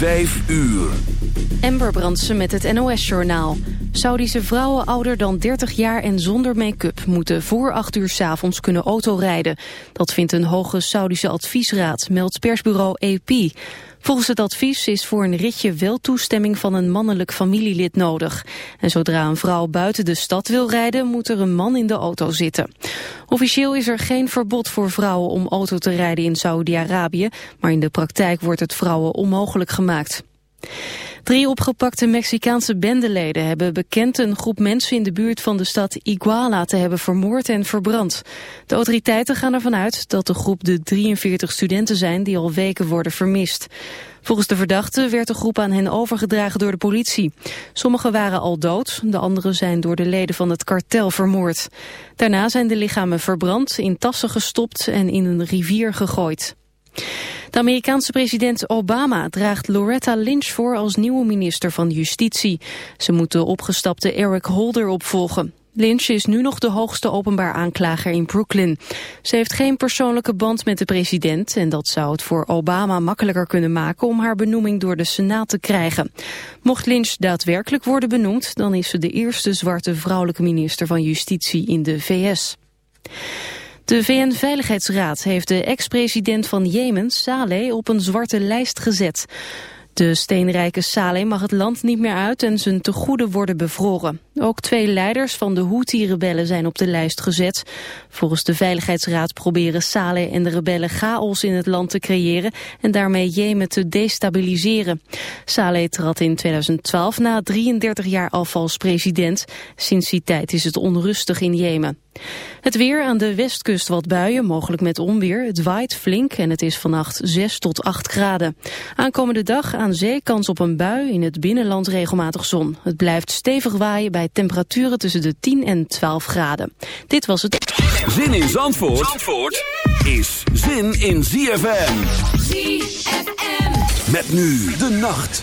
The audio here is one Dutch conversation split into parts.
Vijf uur. Ember Brandsen met het NOS-journaal. Saudische vrouwen ouder dan 30 jaar en zonder make-up... moeten voor 8 uur s avonds kunnen autorijden. Dat vindt een hoge Saudische adviesraad, meldt persbureau AP. Volgens het advies is voor een ritje wel toestemming van een mannelijk familielid nodig. En zodra een vrouw buiten de stad wil rijden, moet er een man in de auto zitten. Officieel is er geen verbod voor vrouwen om auto te rijden in Saudi-Arabië, maar in de praktijk wordt het vrouwen onmogelijk gemaakt. Drie opgepakte Mexicaanse bendeleden hebben bekend een groep mensen in de buurt van de stad Iguala te hebben vermoord en verbrand. De autoriteiten gaan ervan uit dat de groep de 43 studenten zijn die al weken worden vermist. Volgens de verdachten werd de groep aan hen overgedragen door de politie. Sommigen waren al dood, de anderen zijn door de leden van het kartel vermoord. Daarna zijn de lichamen verbrand, in tassen gestopt en in een rivier gegooid. De Amerikaanse president Obama draagt Loretta Lynch voor als nieuwe minister van Justitie. Ze moet de opgestapte Eric Holder opvolgen. Lynch is nu nog de hoogste openbaar aanklager in Brooklyn. Ze heeft geen persoonlijke band met de president... en dat zou het voor Obama makkelijker kunnen maken... om haar benoeming door de Senaat te krijgen. Mocht Lynch daadwerkelijk worden benoemd... dan is ze de eerste zwarte vrouwelijke minister van Justitie in de VS. De VN-veiligheidsraad heeft de ex-president van Jemen, Saleh, op een zwarte lijst gezet. De steenrijke Saleh mag het land niet meer uit en zijn tegoeden worden bevroren. Ook twee leiders van de Houthi-rebellen zijn op de lijst gezet. Volgens de Veiligheidsraad proberen Saleh en de rebellen chaos in het land te creëren en daarmee Jemen te destabiliseren. Saleh trad in 2012 na 33 jaar af als president. Sinds die tijd is het onrustig in Jemen. Het weer aan de westkust wat buien, mogelijk met onweer. Het waait flink en het is vannacht 6 tot 8 graden. Aankomende dag aan zee kans op een bui, in het binnenland regelmatig zon. Het blijft stevig waaien bij temperaturen tussen de 10 en 12 graden. Dit was het... Zin in Zandvoort, Zandvoort is zin in ZFM. ZFM. Met nu de nacht.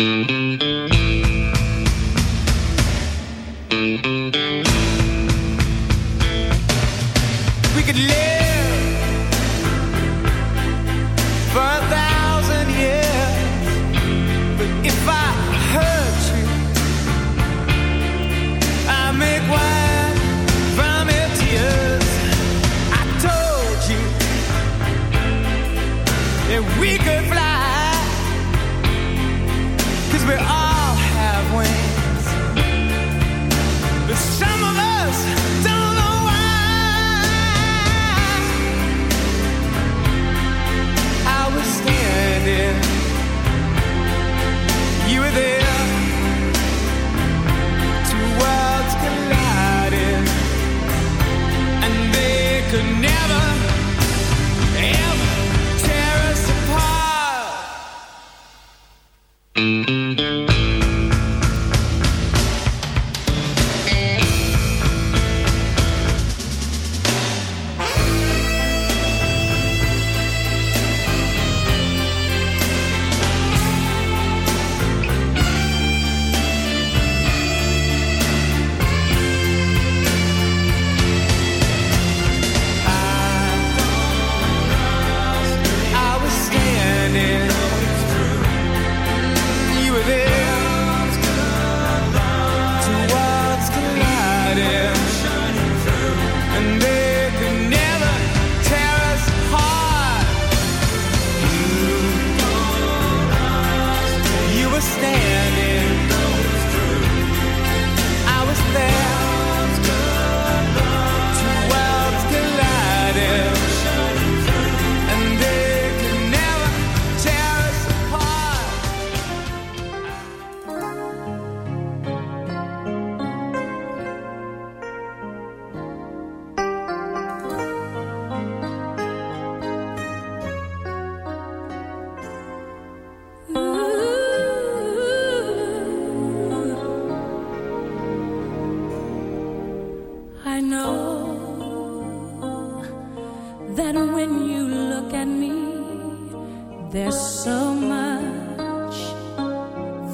Mm-hmm.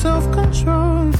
self-control.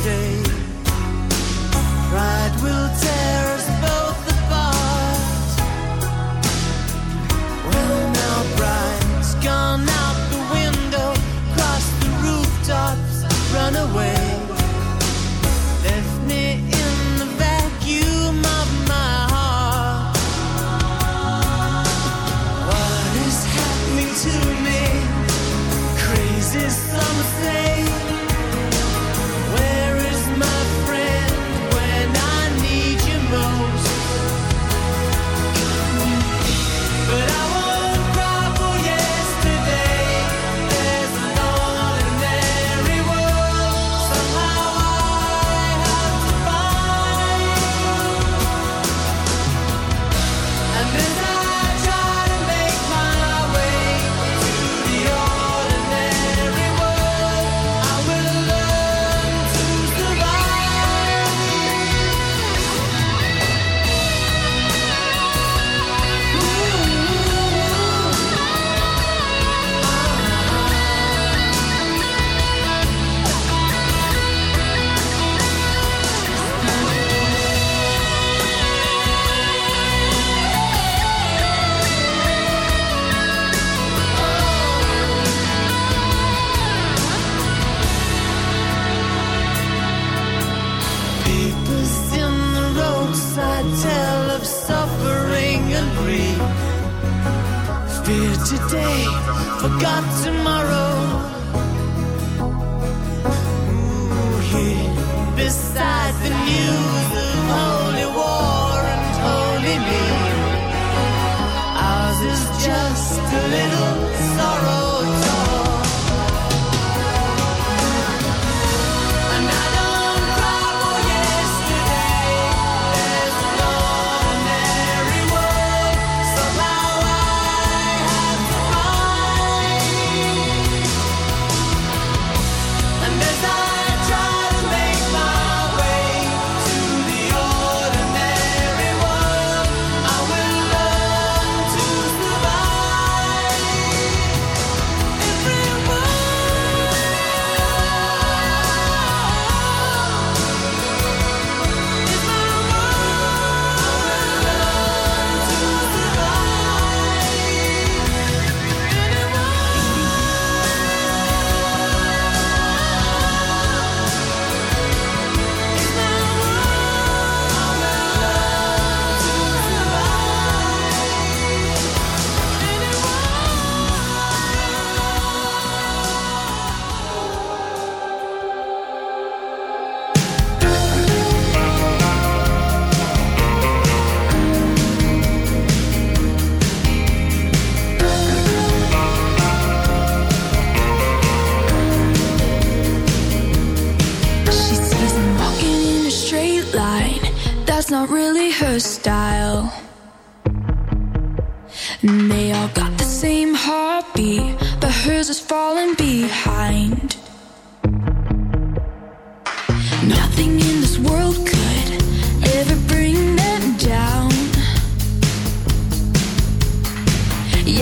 Stay.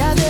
día de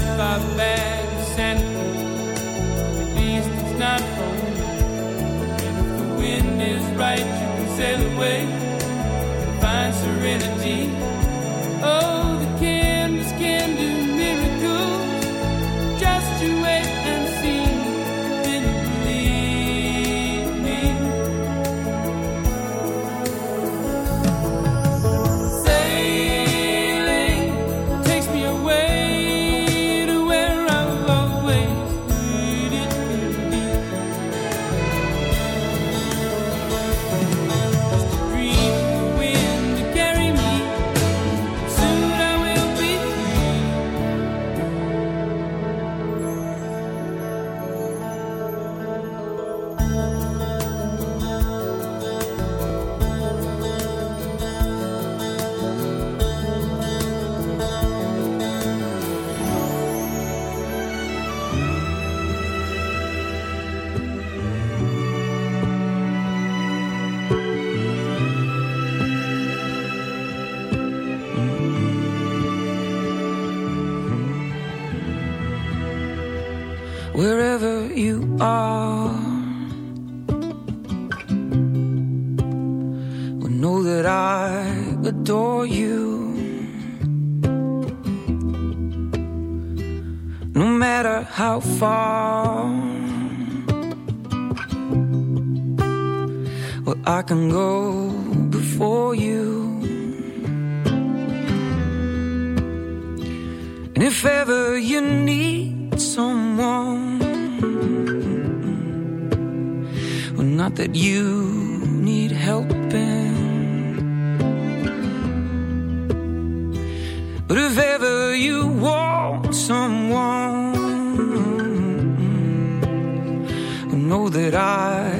not five bags of sandals. At least it's not cold. And if the wind is right, you can sail away and find serenity. Oh. that you need help in. But if ever you want someone, know that I